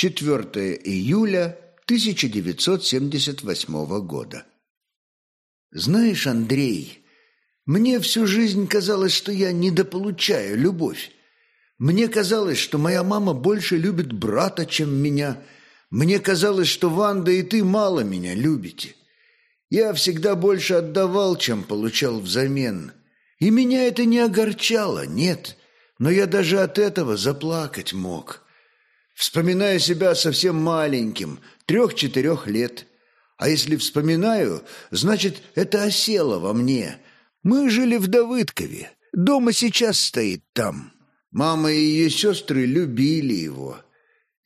4 июля 1978 года. Знаешь, Андрей, мне всю жизнь казалось, что я недополучаю любовь. Мне казалось, что моя мама больше любит брата, чем меня. Мне казалось, что Ванда и ты мало меня любите. Я всегда больше отдавал, чем получал взамен. И меня это не огорчало, нет. Но я даже от этого заплакать мог. Вспоминая себя совсем маленьким, трех-четырех лет. А если вспоминаю, значит, это осело во мне. Мы жили в Давыдкове. Дома сейчас стоит там. Мама и ее сестры любили его.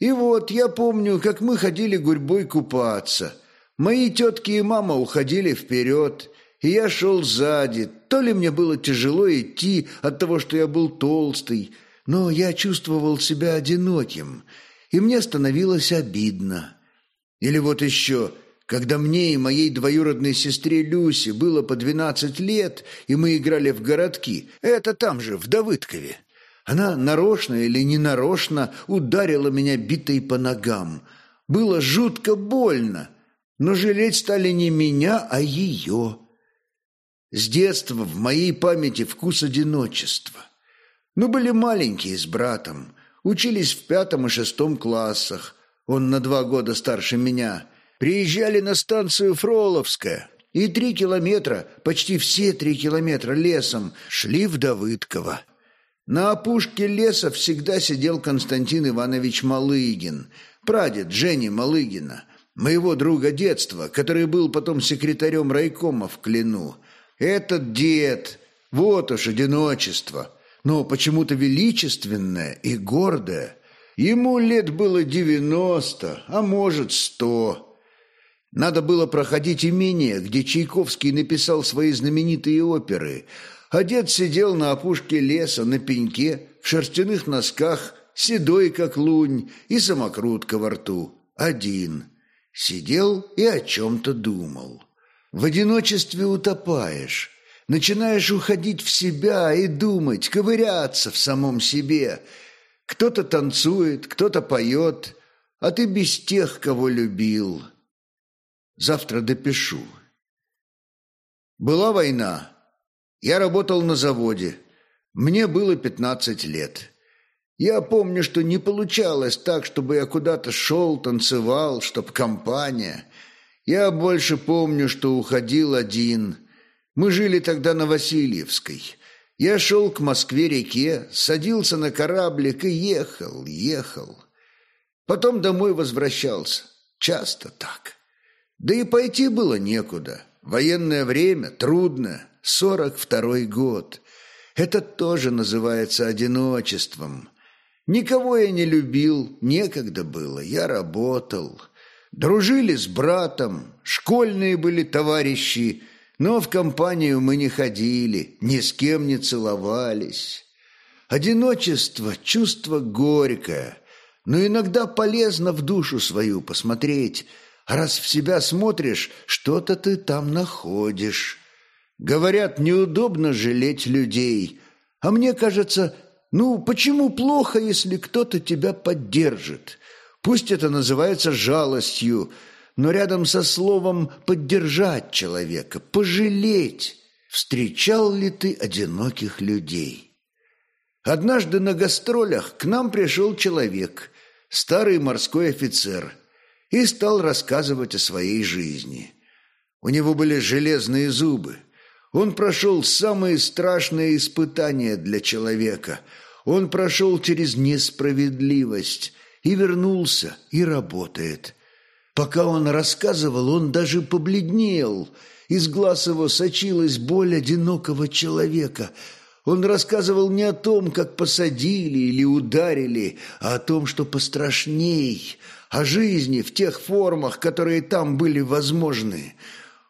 И вот я помню, как мы ходили гурьбой купаться – Мои тетки и мама уходили вперед, и я шел сзади. То ли мне было тяжело идти от того, что я был толстый, но я чувствовал себя одиноким, и мне становилось обидно. Или вот еще, когда мне и моей двоюродной сестре Люсе было по двенадцать лет, и мы играли в городки, это там же, в Давыдкове. Она нарочно или ненарочно ударила меня битой по ногам. Было жутко больно, но жалеть стали не меня, а ее. С детства в моей памяти вкус одиночества. Мы были маленькие с братом, учились в пятом и шестом классах, он на два года старше меня, приезжали на станцию Фроловская и три километра, почти все три километра лесом, шли в Давыдково. На опушке леса всегда сидел Константин Иванович Малыгин, прадед Жени Малыгина – моего друга детства, который был потом секретарем райкома в Клину. Этот дед, вот уж одиночество, но почему-то величественное и гордое. Ему лет было девяносто, а может сто. Надо было проходить имение, где Чайковский написал свои знаменитые оперы, а дед сидел на опушке леса на пеньке, в шерстяных носках, седой как лунь и самокрутка во рту, один – Сидел и о чем-то думал. В одиночестве утопаешь, начинаешь уходить в себя и думать, ковыряться в самом себе. Кто-то танцует, кто-то поет, а ты без тех, кого любил. Завтра допишу. Была война. Я работал на заводе. Мне было пятнадцать лет. Я помню, что не получалось так, чтобы я куда-то шел, танцевал, чтоб компания. Я больше помню, что уходил один. Мы жили тогда на Васильевской. Я шел к Москве-реке, садился на кораблик и ехал, ехал. Потом домой возвращался. Часто так. Да и пойти было некуда. Военное время, трудно. Сорок второй год. Это тоже называется одиночеством. Никого я не любил, некогда было, я работал. Дружили с братом, школьные были товарищи, но в компанию мы не ходили, ни с кем не целовались. Одиночество – чувство горькое, но иногда полезно в душу свою посмотреть. Раз в себя смотришь, что-то ты там находишь. Говорят, неудобно жалеть людей, а мне кажется, ну, почему плохо, если кто-то тебя поддержит? Пусть это называется жалостью, но рядом со словом «поддержать человека», «пожалеть» встречал ли ты одиноких людей? Однажды на гастролях к нам пришел человек, старый морской офицер, и стал рассказывать о своей жизни. У него были железные зубы. Он прошел самые страшные испытания для человека – он прошел через несправедливость и вернулся, и работает. Пока он рассказывал, он даже побледнел. Из глаз его сочилась боль одинокого человека. Он рассказывал не о том, как посадили или ударили, а о том, что пострашней, о жизни в тех формах, которые там были возможны.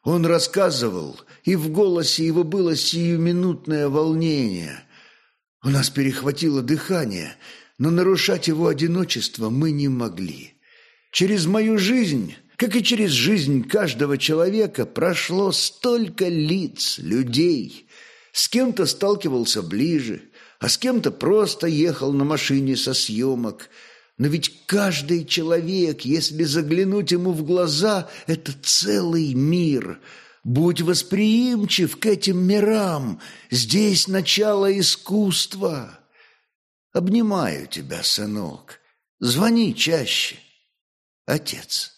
Он рассказывал, и в голосе его было сиюминутное волнение – у нас перехватило дыхание, но нарушать его одиночество мы не могли. Через мою жизнь, как и через жизнь каждого человека, прошло столько лиц, людей. С кем-то сталкивался ближе, а с кем-то просто ехал на машине со съемок. Но ведь каждый человек, если заглянуть ему в глаза, это целый мир. Будь восприимчив к этим мирам. Здесь начало искусства. Обнимаю тебя, сынок. Звони чаще. Отец.